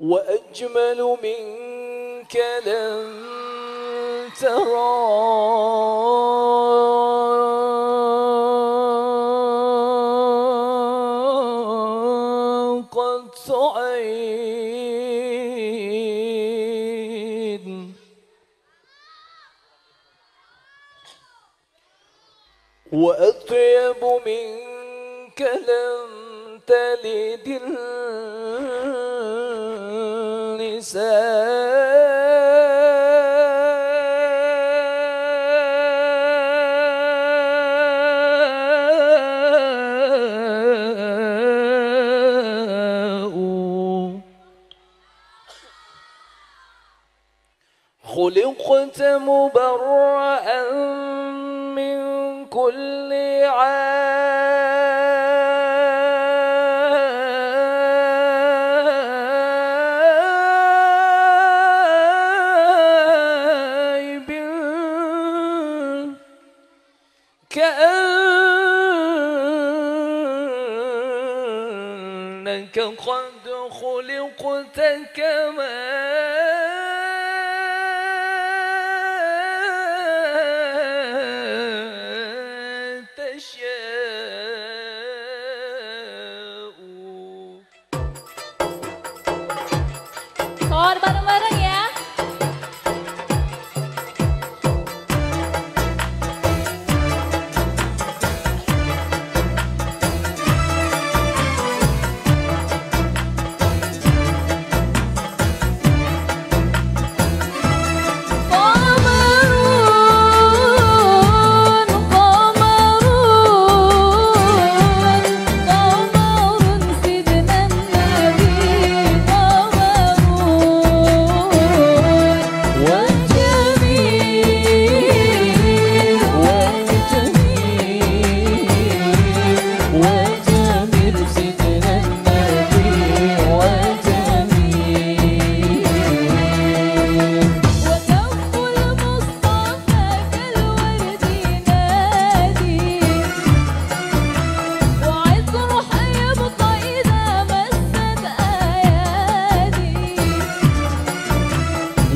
وأجمل منك لن ترى. وأطيب منك لن تلد خلقت مبرأ من كل عام كأنك قد خلقت كما تشاء.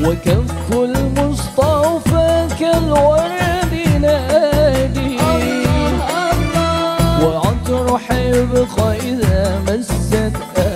وكف المصطفى كالورد ينادي وعطر حبقى إذا مست أهل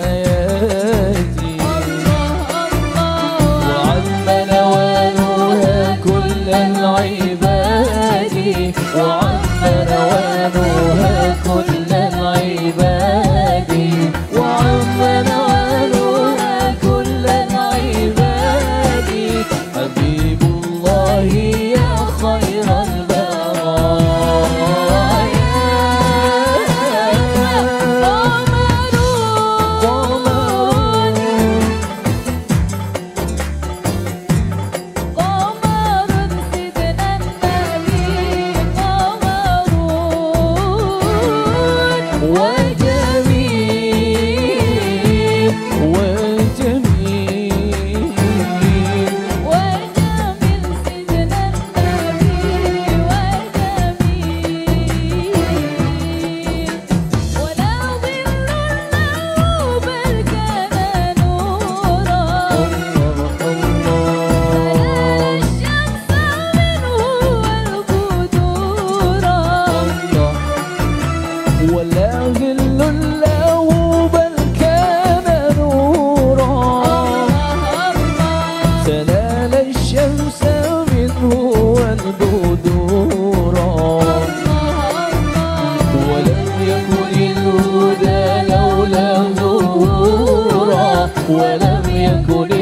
pueda bien con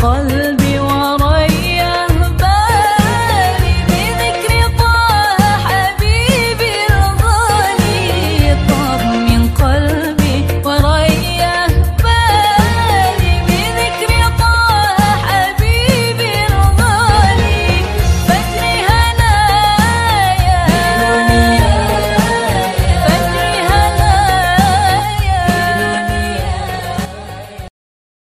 kalbim.